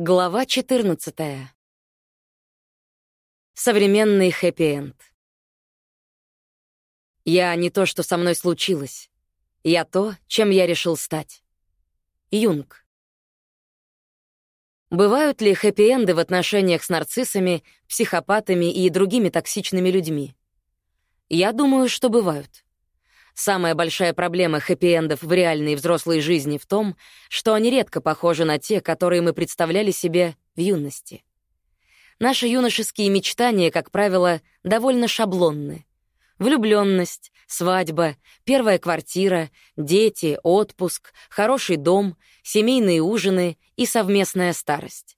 Глава 14. Современный хэппи-энд. Я не то, что со мной случилось. Я то, чем я решил стать. Юнг. Бывают ли хэппи-энды в отношениях с нарциссами, психопатами и другими токсичными людьми? Я думаю, что бывают. Самая большая проблема хэппи-эндов в реальной взрослой жизни в том, что они редко похожи на те, которые мы представляли себе в юности. Наши юношеские мечтания, как правило, довольно шаблонны. Влюбленность, свадьба, первая квартира, дети, отпуск, хороший дом, семейные ужины и совместная старость.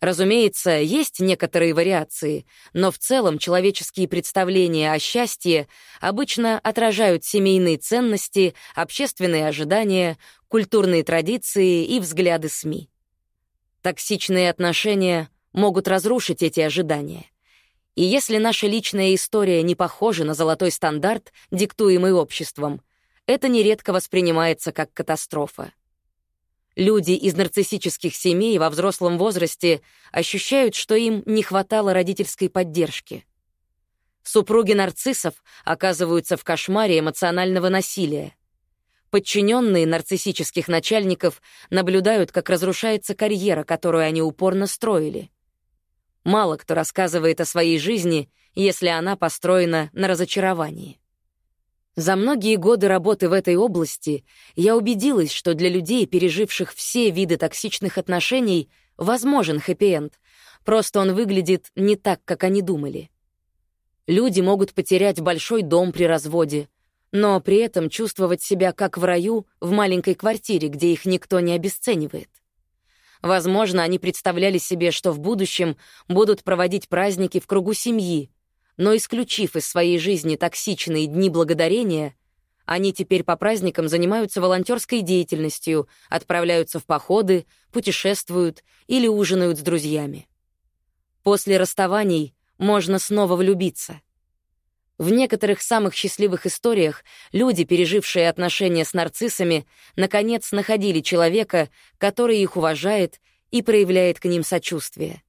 Разумеется, есть некоторые вариации, но в целом человеческие представления о счастье обычно отражают семейные ценности, общественные ожидания, культурные традиции и взгляды СМИ. Токсичные отношения могут разрушить эти ожидания. И если наша личная история не похожа на золотой стандарт, диктуемый обществом, это нередко воспринимается как катастрофа. Люди из нарциссических семей во взрослом возрасте ощущают, что им не хватало родительской поддержки. Супруги нарциссов оказываются в кошмаре эмоционального насилия. Подчиненные нарциссических начальников наблюдают, как разрушается карьера, которую они упорно строили. Мало кто рассказывает о своей жизни, если она построена на разочаровании. За многие годы работы в этой области я убедилась, что для людей, переживших все виды токсичных отношений, возможен хэппи-энд, просто он выглядит не так, как они думали. Люди могут потерять большой дом при разводе, но при этом чувствовать себя как в раю в маленькой квартире, где их никто не обесценивает. Возможно, они представляли себе, что в будущем будут проводить праздники в кругу семьи, но исключив из своей жизни токсичные дни благодарения, они теперь по праздникам занимаются волонтерской деятельностью, отправляются в походы, путешествуют или ужинают с друзьями. После расставаний можно снова влюбиться. В некоторых самых счастливых историях люди, пережившие отношения с нарциссами, наконец находили человека, который их уважает и проявляет к ним сочувствие.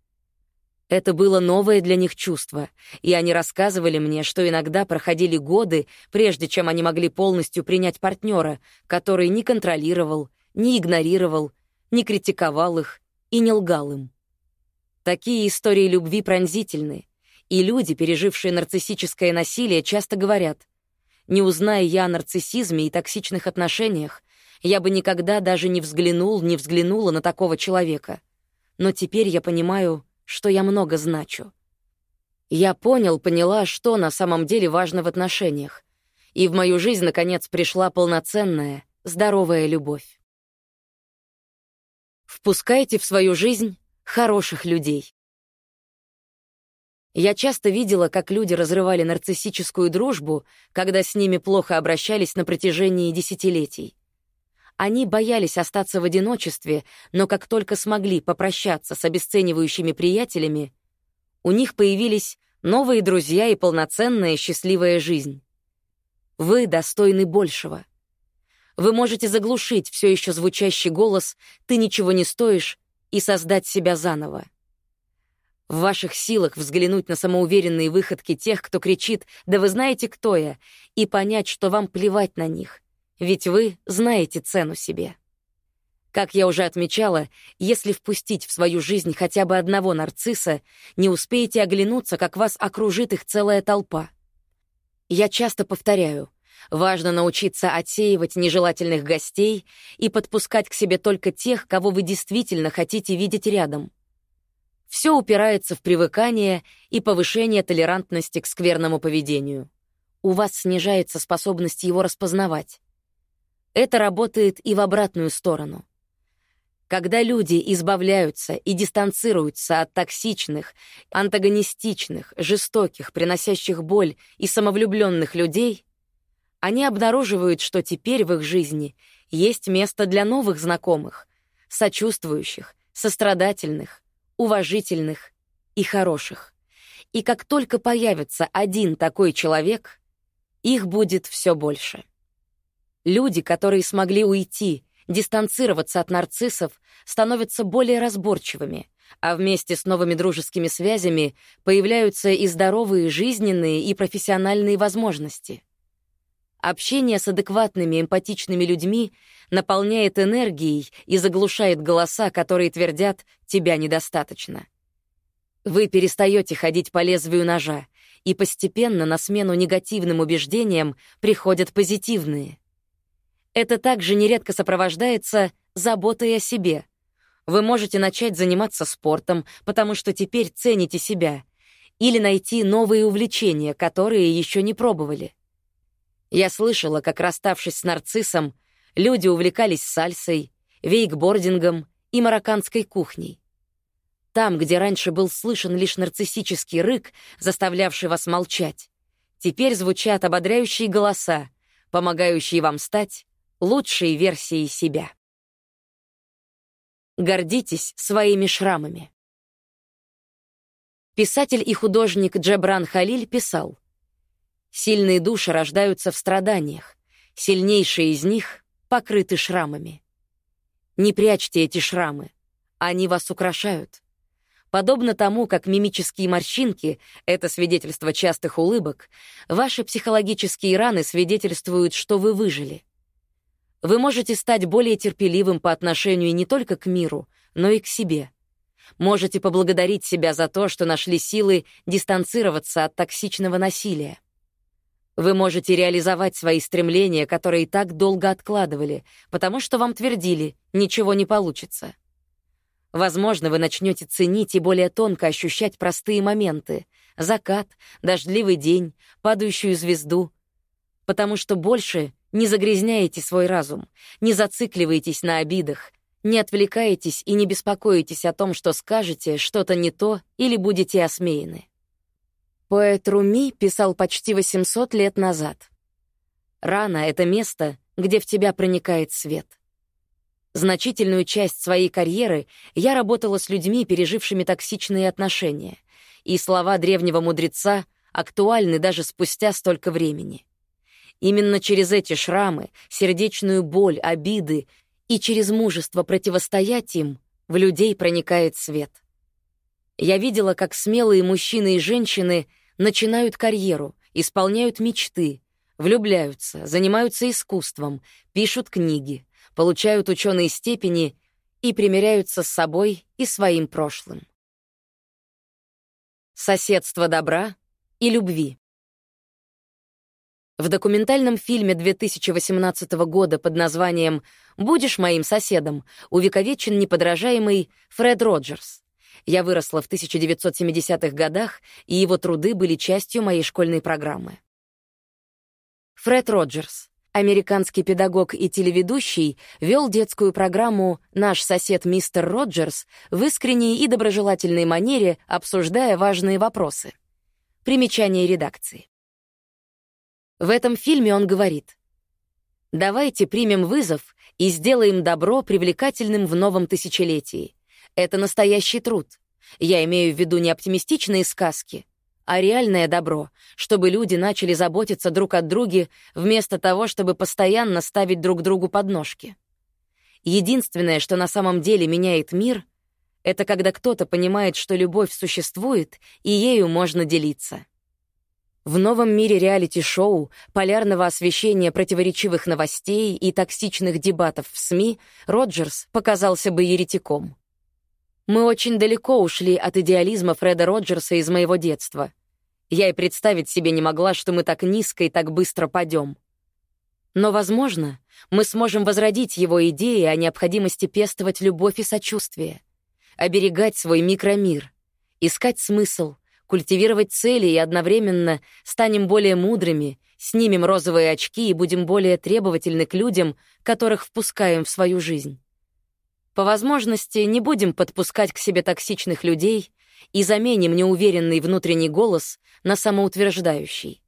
Это было новое для них чувство, и они рассказывали мне, что иногда проходили годы, прежде чем они могли полностью принять партнера, который не контролировал, не игнорировал, не критиковал их и не лгал им. Такие истории любви пронзительны, и люди, пережившие нарциссическое насилие, часто говорят, «Не узная я о нарциссизме и токсичных отношениях, я бы никогда даже не взглянул, не взглянула на такого человека. Но теперь я понимаю, что я много значу. Я понял, поняла, что на самом деле важно в отношениях. И в мою жизнь, наконец, пришла полноценная, здоровая любовь. Впускайте в свою жизнь хороших людей. Я часто видела, как люди разрывали нарциссическую дружбу, когда с ними плохо обращались на протяжении десятилетий. Они боялись остаться в одиночестве, но как только смогли попрощаться с обесценивающими приятелями, у них появились новые друзья и полноценная счастливая жизнь. Вы достойны большего. Вы можете заглушить все еще звучащий голос «ты ничего не стоишь» и создать себя заново. В ваших силах взглянуть на самоуверенные выходки тех, кто кричит «да вы знаете, кто я», и понять, что вам плевать на них — ведь вы знаете цену себе. Как я уже отмечала, если впустить в свою жизнь хотя бы одного нарцисса, не успеете оглянуться, как вас окружит их целая толпа. Я часто повторяю, важно научиться отсеивать нежелательных гостей и подпускать к себе только тех, кого вы действительно хотите видеть рядом. Все упирается в привыкание и повышение толерантности к скверному поведению. У вас снижается способность его распознавать. Это работает и в обратную сторону. Когда люди избавляются и дистанцируются от токсичных, антагонистичных, жестоких, приносящих боль и самовлюбленных людей, они обнаруживают, что теперь в их жизни есть место для новых знакомых, сочувствующих, сострадательных, уважительных и хороших. И как только появится один такой человек, их будет все больше. Люди, которые смогли уйти, дистанцироваться от нарциссов становятся более разборчивыми, а вместе с новыми дружескими связями появляются и здоровые жизненные и профессиональные возможности. Общение с адекватными, эмпатичными людьми наполняет энергией и заглушает голоса, которые твердят «тебя недостаточно». Вы перестаете ходить по лезвию ножа, и постепенно на смену негативным убеждениям приходят позитивные. Это также нередко сопровождается заботой о себе. Вы можете начать заниматься спортом, потому что теперь цените себя, или найти новые увлечения, которые еще не пробовали. Я слышала, как, расставшись с нарциссом, люди увлекались сальсой, вейкбордингом и марокканской кухней. Там, где раньше был слышен лишь нарциссический рык, заставлявший вас молчать, теперь звучат ободряющие голоса, помогающие вам стать лучшей версией себя. Гордитесь своими шрамами. Писатель и художник Джебран Халиль писал, «Сильные души рождаются в страданиях, сильнейшие из них покрыты шрамами. Не прячьте эти шрамы, они вас украшают. Подобно тому, как мимические морщинки — это свидетельство частых улыбок, ваши психологические раны свидетельствуют, что вы выжили. Вы можете стать более терпеливым по отношению не только к миру, но и к себе. Можете поблагодарить себя за то, что нашли силы дистанцироваться от токсичного насилия. Вы можете реализовать свои стремления, которые так долго откладывали, потому что вам твердили «ничего не получится». Возможно, вы начнете ценить и более тонко ощущать простые моменты — закат, дождливый день, падающую звезду, потому что больше не загрязняете свой разум, не зацикливаетесь на обидах, не отвлекаетесь и не беспокоитесь о том, что скажете что-то не то или будете осмеяны. Поэт Руми писал почти 800 лет назад. «Рана — это место, где в тебя проникает свет». Значительную часть своей карьеры я работала с людьми, пережившими токсичные отношения, и слова древнего мудреца актуальны даже спустя столько времени. Именно через эти шрамы, сердечную боль, обиды и через мужество противостоять им в людей проникает свет. Я видела, как смелые мужчины и женщины начинают карьеру, исполняют мечты, влюбляются, занимаются искусством, пишут книги, получают ученые степени и примиряются с собой и своим прошлым. Соседство добра и любви. В документальном фильме 2018 года под названием «Будешь моим соседом» увековечен неподражаемый Фред Роджерс. Я выросла в 1970-х годах, и его труды были частью моей школьной программы. Фред Роджерс, американский педагог и телеведущий, вел детскую программу «Наш сосед мистер Роджерс» в искренней и доброжелательной манере, обсуждая важные вопросы. Примечание редакции. В этом фильме он говорит, «Давайте примем вызов и сделаем добро привлекательным в новом тысячелетии. Это настоящий труд. Я имею в виду не оптимистичные сказки, а реальное добро, чтобы люди начали заботиться друг о друге вместо того, чтобы постоянно ставить друг другу подножки. Единственное, что на самом деле меняет мир, это когда кто-то понимает, что любовь существует, и ею можно делиться. В новом мире реалити-шоу, полярного освещения противоречивых новостей и токсичных дебатов в СМИ Роджерс показался бы еретиком. Мы очень далеко ушли от идеализма Фреда Роджерса из моего детства. Я и представить себе не могла, что мы так низко и так быстро падем. Но, возможно, мы сможем возродить его идеи о необходимости пестовать любовь и сочувствие, оберегать свой микромир, искать смысл, культивировать цели и одновременно станем более мудрыми, снимем розовые очки и будем более требовательны к людям, которых впускаем в свою жизнь. По возможности не будем подпускать к себе токсичных людей и заменим неуверенный внутренний голос на самоутверждающий.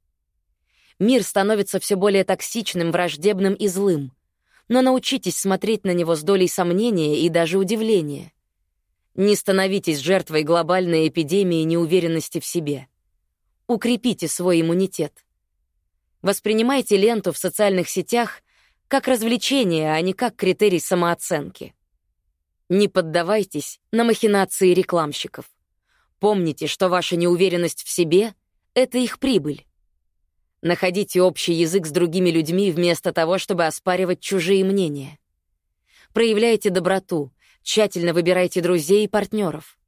Мир становится все более токсичным, враждебным и злым, но научитесь смотреть на него с долей сомнения и даже удивления — не становитесь жертвой глобальной эпидемии неуверенности в себе. Укрепите свой иммунитет. Воспринимайте ленту в социальных сетях как развлечение, а не как критерий самооценки. Не поддавайтесь на махинации рекламщиков. Помните, что ваша неуверенность в себе — это их прибыль. Находите общий язык с другими людьми вместо того, чтобы оспаривать чужие мнения. Проявляйте доброту, тщательно выбирайте друзей и партнеров.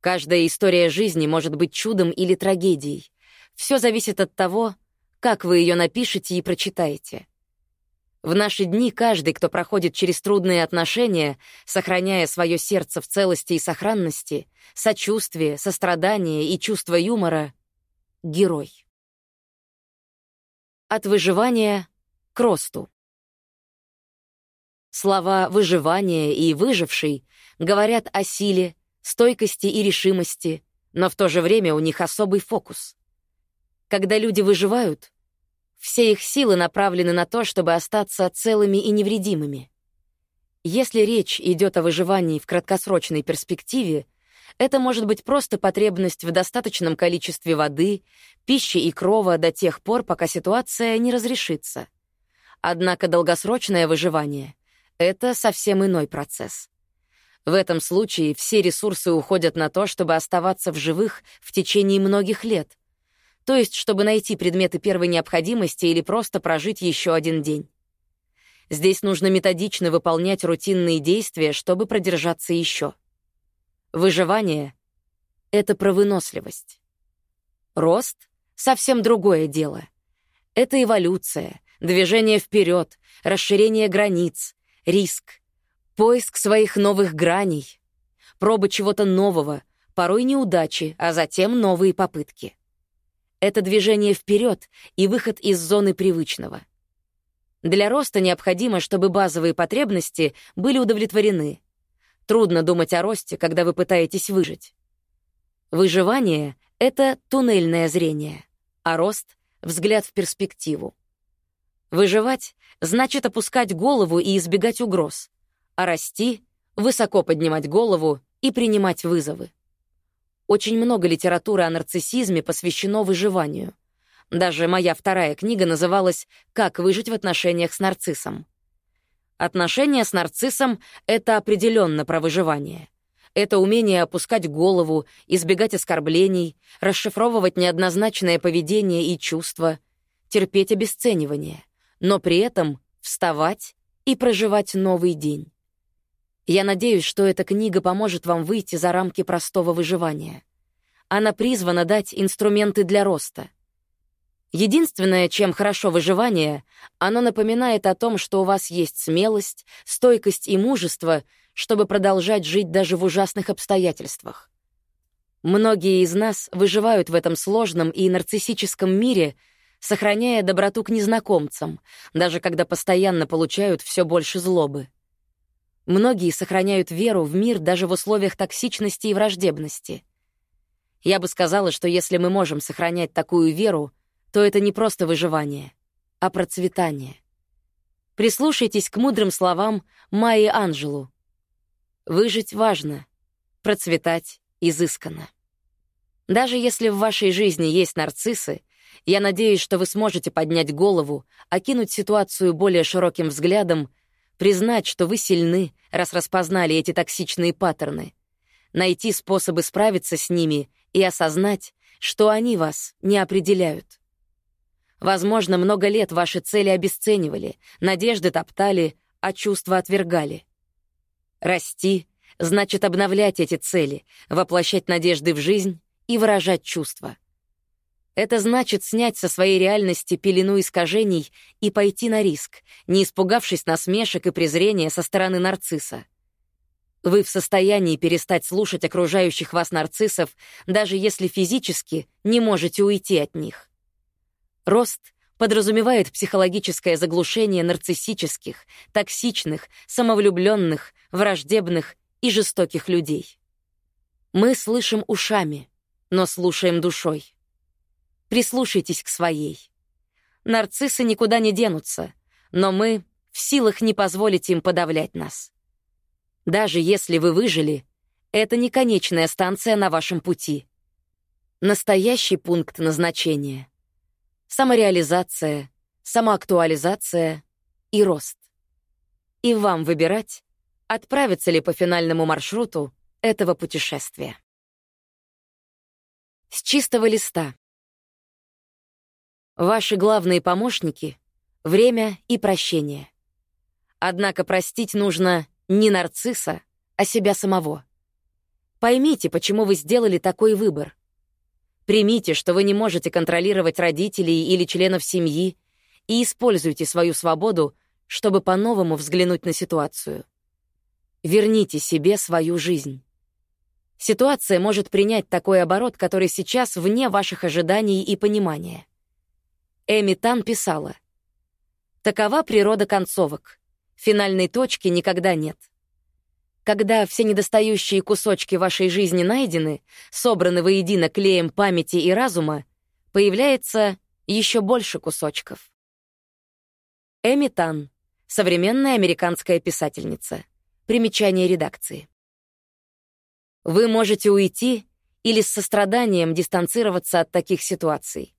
Каждая история жизни может быть чудом или трагедией. Все зависит от того, как вы ее напишете и прочитаете. В наши дни каждый, кто проходит через трудные отношения, сохраняя свое сердце в целости и сохранности, сочувствие, сострадание и чувство юмора — герой. От выживания к росту. Слова «выживание» и «выживший» говорят о силе, стойкости и решимости, но в то же время у них особый фокус. Когда люди выживают, все их силы направлены на то, чтобы остаться целыми и невредимыми. Если речь идет о выживании в краткосрочной перспективе, это может быть просто потребность в достаточном количестве воды, пищи и крова до тех пор, пока ситуация не разрешится. Однако долгосрочное выживание — это совсем иной процесс. В этом случае все ресурсы уходят на то, чтобы оставаться в живых в течение многих лет, то есть чтобы найти предметы первой необходимости или просто прожить еще один день. Здесь нужно методично выполнять рутинные действия, чтобы продержаться еще. Выживание — это про выносливость. Рост — совсем другое дело. Это эволюция, движение вперед, расширение границ, риск, Поиск своих новых граней, проба чего-то нового, порой неудачи, а затем новые попытки. Это движение вперед и выход из зоны привычного. Для роста необходимо, чтобы базовые потребности были удовлетворены. Трудно думать о росте, когда вы пытаетесь выжить. Выживание — это туннельное зрение, а рост — взгляд в перспективу. Выживать — значит опускать голову и избегать угроз — а расти, высоко поднимать голову и принимать вызовы. Очень много литературы о нарциссизме посвящено выживанию. Даже моя вторая книга называлась «Как выжить в отношениях с нарциссом». Отношения с нарциссом — это определенно про выживание. Это умение опускать голову, избегать оскорблений, расшифровывать неоднозначное поведение и чувства, терпеть обесценивание, но при этом вставать и проживать новый день. Я надеюсь, что эта книга поможет вам выйти за рамки простого выживания. Она призвана дать инструменты для роста. Единственное, чем хорошо выживание, оно напоминает о том, что у вас есть смелость, стойкость и мужество, чтобы продолжать жить даже в ужасных обстоятельствах. Многие из нас выживают в этом сложном и нарциссическом мире, сохраняя доброту к незнакомцам, даже когда постоянно получают все больше злобы. Многие сохраняют веру в мир даже в условиях токсичности и враждебности. Я бы сказала, что если мы можем сохранять такую веру, то это не просто выживание, а процветание. Прислушайтесь к мудрым словам Майи Анжелу. Выжить важно, процветать изысканно. Даже если в вашей жизни есть нарциссы, я надеюсь, что вы сможете поднять голову, окинуть ситуацию более широким взглядом признать, что вы сильны, раз распознали эти токсичные паттерны, найти способы справиться с ними и осознать, что они вас не определяют. Возможно, много лет ваши цели обесценивали, надежды топтали, а чувства отвергали. Расти — значит обновлять эти цели, воплощать надежды в жизнь и выражать чувства. Это значит снять со своей реальности пелену искажений и пойти на риск, не испугавшись насмешек и презрения со стороны нарцисса. Вы в состоянии перестать слушать окружающих вас нарциссов, даже если физически не можете уйти от них. Рост подразумевает психологическое заглушение нарциссических, токсичных, самовлюбленных, враждебных и жестоких людей. Мы слышим ушами, но слушаем душой. Прислушайтесь к своей. Нарциссы никуда не денутся, но мы в силах не позволить им подавлять нас. Даже если вы выжили, это не конечная станция на вашем пути. Настоящий пункт назначения. Самореализация, самоактуализация и рост. И вам выбирать, отправиться ли по финальному маршруту этого путешествия. С чистого листа. Ваши главные помощники — время и прощение. Однако простить нужно не нарцисса, а себя самого. Поймите, почему вы сделали такой выбор. Примите, что вы не можете контролировать родителей или членов семьи, и используйте свою свободу, чтобы по-новому взглянуть на ситуацию. Верните себе свою жизнь. Ситуация может принять такой оборот, который сейчас вне ваших ожиданий и понимания. Эми Тан писала, «Такова природа концовок. Финальной точки никогда нет. Когда все недостающие кусочки вашей жизни найдены, собраны воедино клеем памяти и разума, появляется еще больше кусочков. Эми Тан, современная американская писательница. Примечание редакции. Вы можете уйти или с состраданием дистанцироваться от таких ситуаций.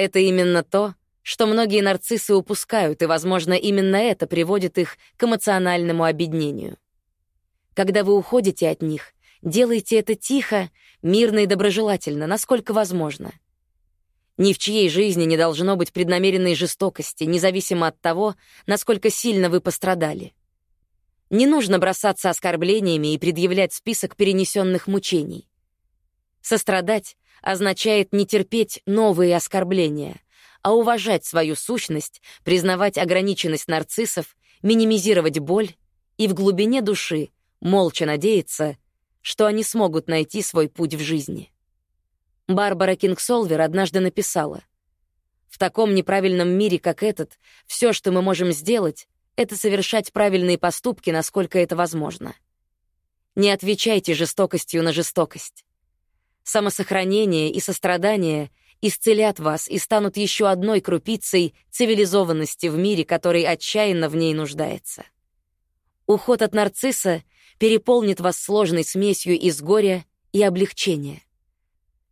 Это именно то, что многие нарциссы упускают, и, возможно, именно это приводит их к эмоциональному обеднению. Когда вы уходите от них, делайте это тихо, мирно и доброжелательно, насколько возможно — ни в чьей жизни не должно быть преднамеренной жестокости, независимо от того, насколько сильно вы пострадали. Не нужно бросаться оскорблениями и предъявлять список перенесенных мучений. Сострадать означает не терпеть новые оскорбления, а уважать свою сущность, признавать ограниченность нарциссов, минимизировать боль и в глубине души молча надеяться, что они смогут найти свой путь в жизни. Барбара Кингсолвер однажды написала, «В таком неправильном мире, как этот, все, что мы можем сделать, это совершать правильные поступки, насколько это возможно. Не отвечайте жестокостью на жестокость. Самосохранение и сострадание исцелят вас и станут еще одной крупицей цивилизованности в мире, который отчаянно в ней нуждается. Уход от нарцисса переполнит вас сложной смесью из горя и облегчения.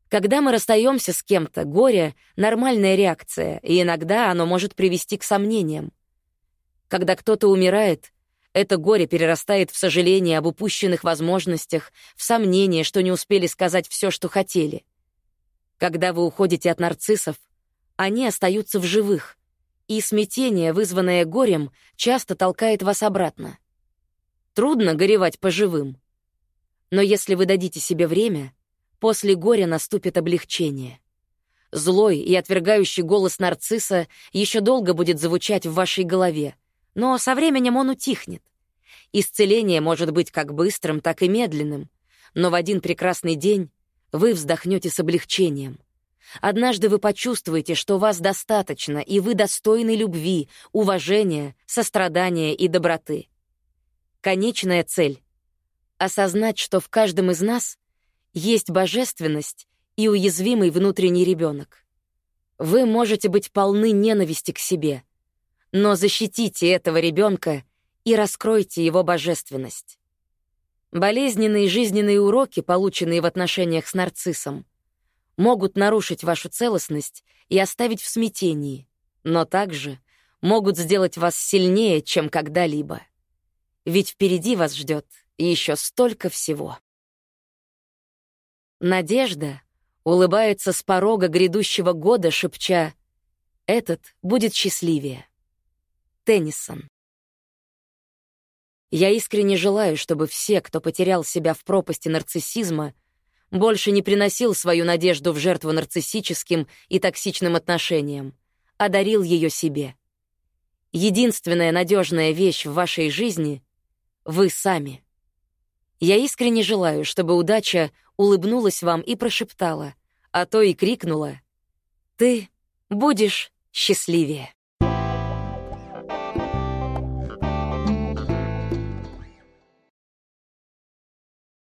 Когда мы расстаемся с кем-то, горе — нормальная реакция, и иногда оно может привести к сомнениям. Когда кто-то умирает, это горе перерастает в сожаление об упущенных возможностях, в сомнение, что не успели сказать все, что хотели. Когда вы уходите от нарциссов, они остаются в живых, и смятение, вызванное горем, часто толкает вас обратно. Трудно горевать по живым. Но если вы дадите себе время — После горя наступит облегчение. Злой и отвергающий голос нарцисса еще долго будет звучать в вашей голове, но со временем он утихнет. Исцеление может быть как быстрым, так и медленным, но в один прекрасный день вы вздохнете с облегчением. Однажды вы почувствуете, что вас достаточно, и вы достойны любви, уважения, сострадания и доброты. Конечная цель — осознать, что в каждом из нас есть божественность и уязвимый внутренний ребенок. Вы можете быть полны ненависти к себе, но защитите этого ребенка и раскройте его божественность. Болезненные жизненные уроки, полученные в отношениях с нарциссом, могут нарушить вашу целостность и оставить в смятении, но также могут сделать вас сильнее, чем когда-либо. Ведь впереди вас ждет еще столько всего. Надежда улыбается с порога грядущего года, шепча «Этот будет счастливее». Теннисон. Я искренне желаю, чтобы все, кто потерял себя в пропасти нарциссизма, больше не приносил свою надежду в жертву нарциссическим и токсичным отношениям, а дарил ее себе. Единственная надежная вещь в вашей жизни — вы сами. Я искренне желаю, чтобы удача улыбнулась вам и прошептала, а то и крикнула «Ты будешь счастливее».